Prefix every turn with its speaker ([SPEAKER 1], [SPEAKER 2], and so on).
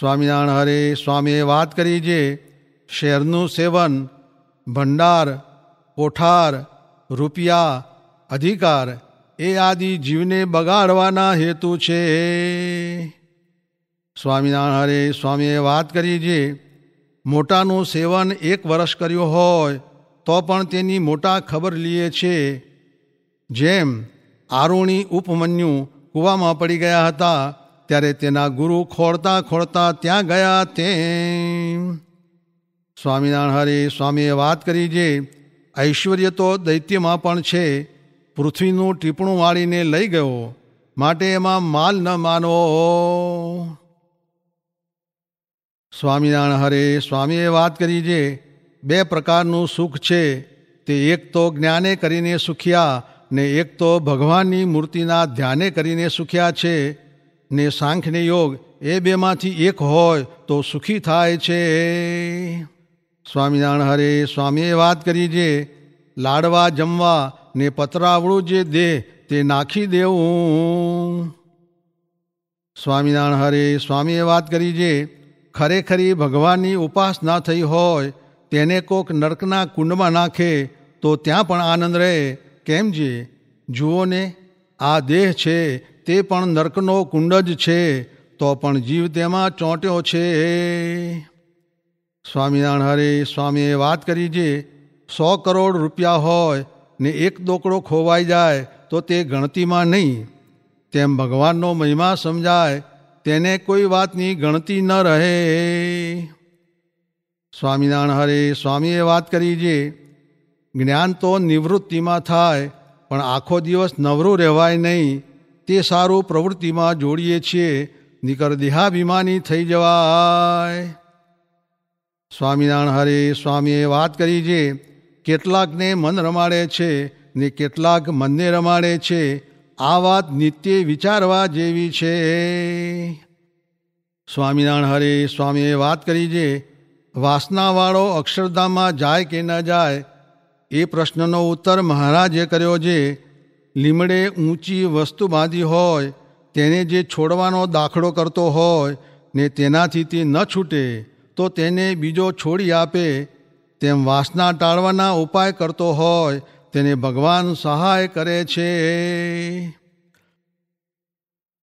[SPEAKER 1] સ્વામિનારાયણ હરે સ્વામીએ વાત કરી જે શેરનું સેવન, ભંડાર, કોઠાર, રૂપિયા, અધિકાર, એ આદિ જીવને બગાડવાના હેતુ છે. સ્વામિનારાયણ હરે સ્વામીએ વાત કરી જે મોટાનું સેવન એક વર્ષ કર્યું હોય, તો પણ તેની મોટા ખબર લીએ છે. જેમ આરુણી ઉપમન્યુ કૂવામાં પડી ગયા હતા ત્યારે તેના ગુરુ ખોળતા ખોળતા ત્યાં ગયા તેમ. સ્વામિનારાયણ હરે, સ્વામીએ વાત કરી જે ઐશ્વર્ય તો દૈત્યમાં પણ છે, પૃથ્વીનું ટીપણું વાળીને લઈ ગયો, માટે એમાં માલ ન માનવો સ્વામિનારાયણ હરે, સ્વામીએ વાત કરી જે બે પ્રકારનું સુખ છે, તે એક તો જ્ઞાને કરીને સુખ્યા ને એક તો ભગવાનની મૂર્તિના ધ્યાને કરીને સુખ્યા છે ને સાંખને યોગ એ બેમાંથી એક હોય તો સુખી થાય છે. સ્વામિનારાયણ હરે સ્વામીએ વાત કરી જે, લાડવા, જમવા ને પતરાવડું જે દે તે નાખી દેવું. સ્વામિનારાયણ હરે સ્વામીએ વાત કરી જે, ખરેખરી ભગવાનની ઉપાસના થઈ હોય, તેને કોક નર્કના કુંડમાં નાખે તો ત્યાં પણ આનંદ રહે. કેમ જે? જુઓ ને આ દેહ છે તે પણ નર્કનો કુંડ જ છે, તો પણ જીવ તેમાં ચોંટ્યો છે. સ્વામિનારાયણ હરે, સ્વામીએ વાત કરી જે સો કરોડ રૂપિયા હોય ને એક દોકડો ખોવાઈ જાય, તો તે ગણતીમાં નહીં. તેમ ભગવાનનો મહિમા સમજાય, તેને કોઈ વાતની ગણતી ન રહે. સ્વામિનારાયણ હરે, સ્વામીએ વાત કરી જે જ્ઞાન તો નિવૃત્તિમાં થાય, પણ આખો દિવસ નવરું રહેવાય નહીં તે સારું પ્રવૃત્તિમાં જોડીએ છીએ. નિકર દેહાભિમાની થઈ જવાય. સ્વામિનારાયણ હરે સ્વામીએ વાત કરી છે કેટલાકને મન રમાડે છે ને કેટલાક મનને રમાડે છે. આ વાત નિત્ય વિચારવા જેવી છે. સ્વામિનારાયણ હરે સ્વામીએ વાત કરી છે વાસનાવાળો અક્ષરધામમાં જાય કે ન જાય એ પ્રશ્નનો ઉત્તર મહારાજે કર્યો છે લીમડે ઊંચી વસ્તુ બાંધી હોય, તેને જે છોડવાનો દાખલો કરતો હોય, ને તેનાથી તે ન છૂટે, તો તેને બીજો છોડી આપે. તેમ વાસના ટાળવાના ઉપાય કરતો હોય, તેને ભગવાન સહાય કરે છે.